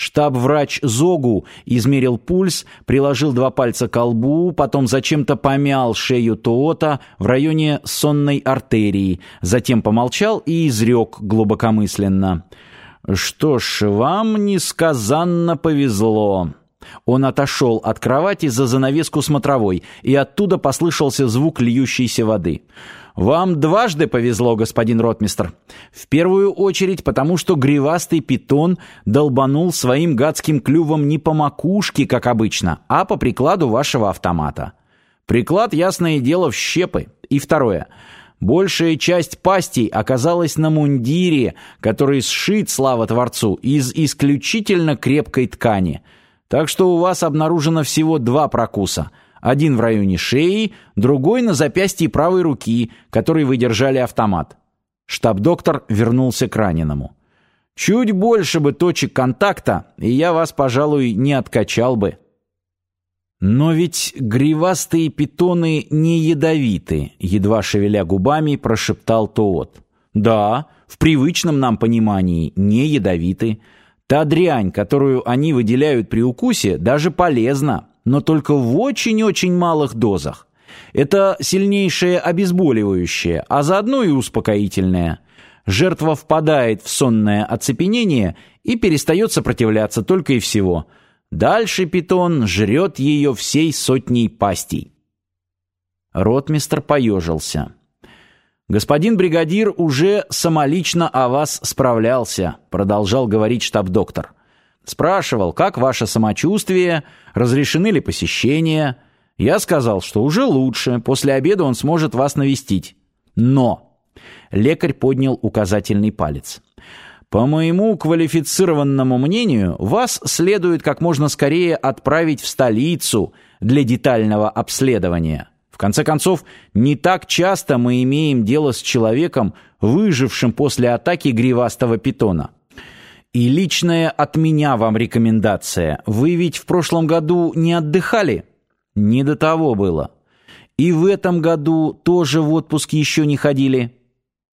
Штаб-врач Зогу измерил пульс, приложил два пальца к лбу, потом зачем-то помял шею Тоота в районе сонной артерии, затем помолчал и изрек глубокомысленно. «Что ж, вам несказанно повезло». Он отошел от кровати за занавеску смотровой, и оттуда послышался звук льющейся воды. «Вам дважды повезло, господин ротмистр. В первую очередь потому, что гривастый питон долбанул своим гадским клювом не по макушке, как обычно, а по прикладу вашего автомата. Приклад, ясное дело, в щепы. И второе. Большая часть пастей оказалась на мундире, который сшит, слава Творцу, из исключительно крепкой ткани. Так что у вас обнаружено всего два прокуса — один в районе шеи, другой на запястье правой руки, который вы держали автомат. Штаб-доктор вернулся к раненому. Чуть больше бы точек контакта, и я вас, пожалуй, не откачал бы. Но ведь гривастые питоны не ядовиты, едва шевеля губами, прошептал Тоот. Да, в привычном нам понимании не ядовиты. Та дрянь, которую они выделяют при укусе, даже полезна, но только в очень-очень малых дозах. Это сильнейшее обезболивающее, а заодно и успокоительное. Жертва впадает в сонное оцепенение и перестает сопротивляться только и всего. Дальше питон жрет ее всей сотней пастей. Ротмистр поежился. «Господин бригадир уже самолично о вас справлялся», продолжал говорить штаб-доктор. Спрашивал, как ваше самочувствие, разрешены ли посещения. Я сказал, что уже лучше, после обеда он сможет вас навестить. Но лекарь поднял указательный палец. По моему квалифицированному мнению, вас следует как можно скорее отправить в столицу для детального обследования. В конце концов, не так часто мы имеем дело с человеком, выжившим после атаки гривастого питона. И личная от меня вам рекомендация. Вы ведь в прошлом году не отдыхали? Не до того было. И в этом году тоже в отпуск еще не ходили?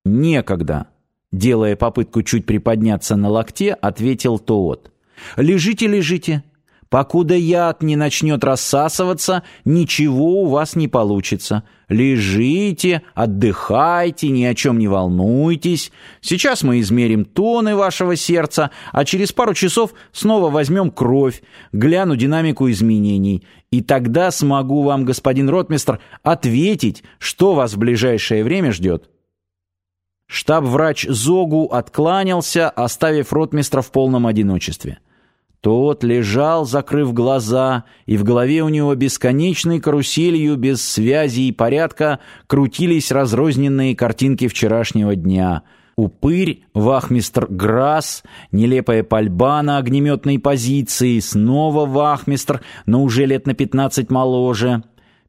Некогда. Делая попытку чуть приподняться на локте, ответил Тоот. Лежите, лежите. Покуда яд не начнет рассасываться, ничего у вас не получится. Лежите, отдыхайте, ни о чем не волнуйтесь. Сейчас мы измерим тоны вашего сердца, а через пару часов снова возьмем кровь, гляну динамику изменений. И тогда смогу вам, господин ротмистр, ответить, что вас в ближайшее время ждет. Штаб-врач Зогу откланялся, оставив ротмистра в полном одиночестве. Тот лежал, закрыв глаза, и в голове у него бесконечной каруселью, без связи и порядка, крутились разрозненные картинки вчерашнего дня. Упырь, вахмистр Грасс, нелепая пальба на огнеметной позиции, снова вахмистр, но уже лет на пятнадцать моложе.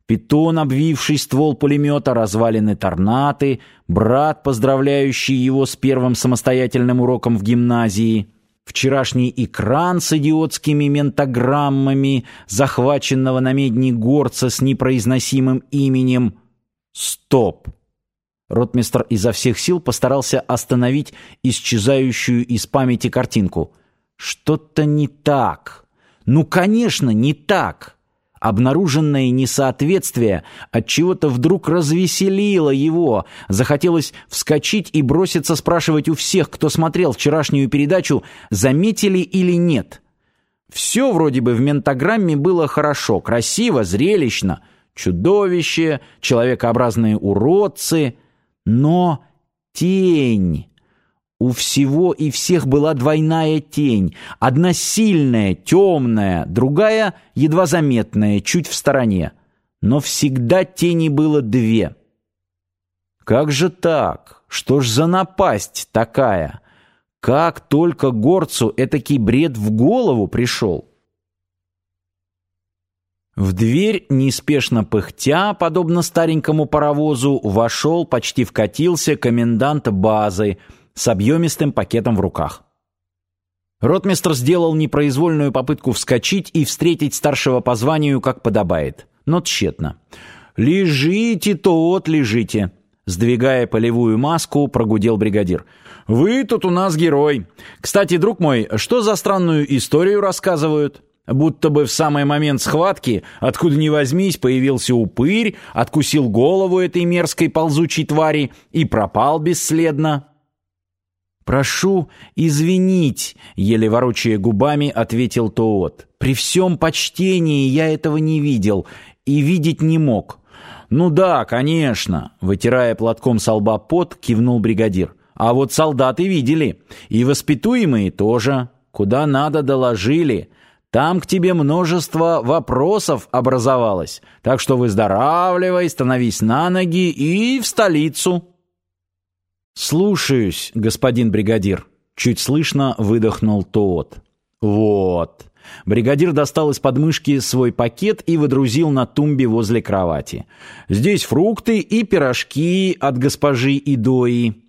Питон, обвивший ствол пулемета, развалины торнаты, брат, поздравляющий его с первым самостоятельным уроком в гимназии — Вчерашний экран с идиотскими ментограммами захваченного на медне горца с непроизносимым именем. Стоп! Ротмистр изо всех сил постарался остановить исчезающую из памяти картинку. Что-то не так. Ну, конечно, не так. Обнаруженное несоответствие от чего-то вдруг развеселило его. Захотелось вскочить и броситься спрашивать у всех, кто смотрел вчерашнюю передачу, заметили или нет. Все вроде бы в ментограмме было хорошо, красиво, зрелищно. Чудовище, человекообразные уродцы. Но тень... У всего и всех была двойная тень, одна сильная, темная, другая едва заметная, чуть в стороне. Но всегда тени было две. Как же так? Что ж за напасть такая? Как только горцу этакий бред в голову пришел? В дверь, неспешно пыхтя, подобно старенькому паровозу, вошел, почти вкатился комендант базы — с объемистым пакетом в руках. Ротмистр сделал непроизвольную попытку вскочить и встретить старшего по званию, как подобает, но тщетно. «Лежите, тот, лежите!» Сдвигая полевую маску, прогудел бригадир. «Вы тут у нас герой. Кстати, друг мой, что за странную историю рассказывают?» Будто бы в самый момент схватки, откуда ни возьмись, появился упырь, откусил голову этой мерзкой ползучей твари и пропал бесследно. «Прошу извинить», — еле ворочая губами, ответил Тоот. «При всем почтении я этого не видел и видеть не мог. «Ну да, конечно», — вытирая платком со лба пот, кивнул бригадир. «А вот солдаты видели. И воспитуемые тоже. Куда надо доложили. Там к тебе множество вопросов образовалось. Так что выздоравливай, становись на ноги и в столицу». «Слушаюсь, господин бригадир», — чуть слышно выдохнул тот. «Вот». Бригадир достал из подмышки свой пакет и выдрузил на тумбе возле кровати. «Здесь фрукты и пирожки от госпожи Идои.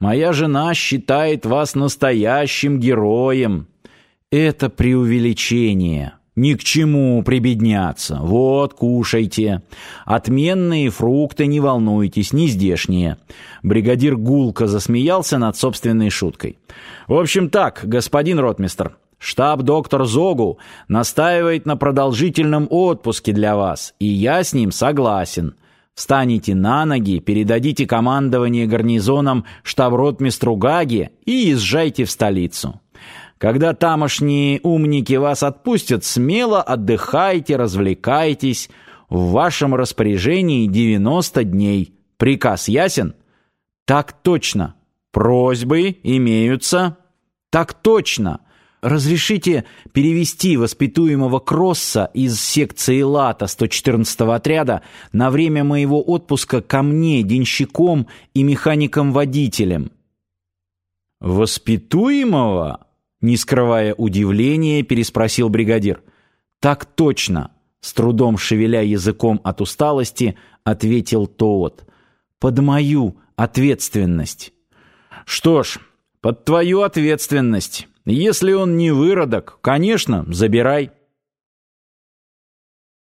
Моя жена считает вас настоящим героем». «Это преувеличение». «Ни к чему прибедняться. Вот, кушайте. Отменные фрукты, не волнуйтесь, не здешние». Бригадир гулко засмеялся над собственной шуткой. «В общем так, господин ротмистр, Штаб-доктор Зогу настаивает на продолжительном отпуске для вас, и я с ним согласен. Встанете на ноги, передадите командование гарнизоном штаб-ротмистру Гаге и езжайте в столицу. Когда тамошние умники вас отпустят, смело отдыхайте, развлекайтесь. В вашем распоряжении 90 дней. Приказ ясен? Так точно. Просьбы имеются? Так точно. Разрешите перевести воспитуемого Кросса из секции ЛАТа 114-го отряда на время моего отпуска ко мне, денщиком и механиком-водителем. Воспитуемого? Не скрывая удивления, переспросил бригадир. Так точно, с трудом шевеля языком от усталости, ответил тот. Под мою ответственность. Что ж, под твою ответственность. Если он не выродок, конечно, забирай.